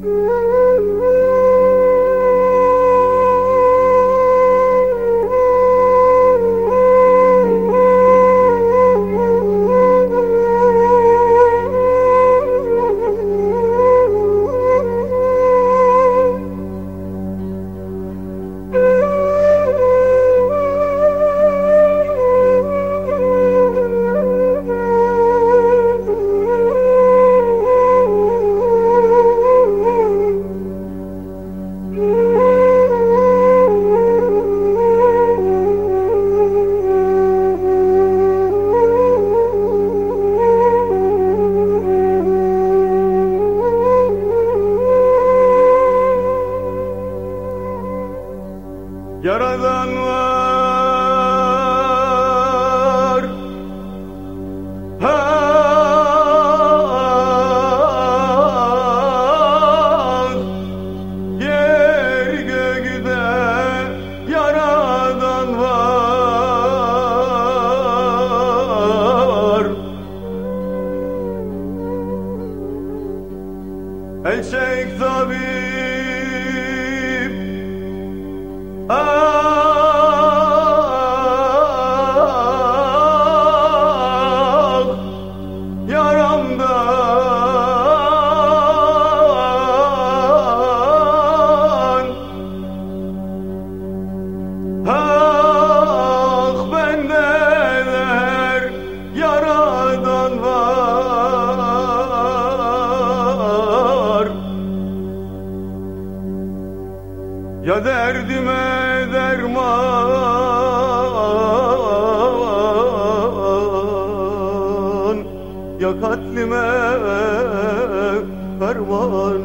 Mm-hmm. and shake the beat. Ya derdime derman. Ya katlime ferman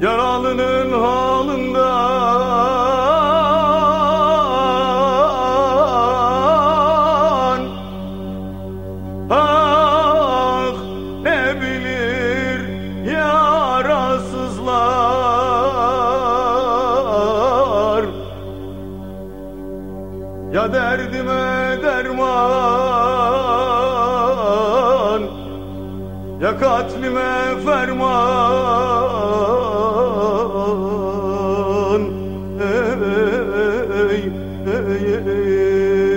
Yaralının halından Ah ne bilir yarasızlar. Ya derdime derman Ya katlime ferman Amen.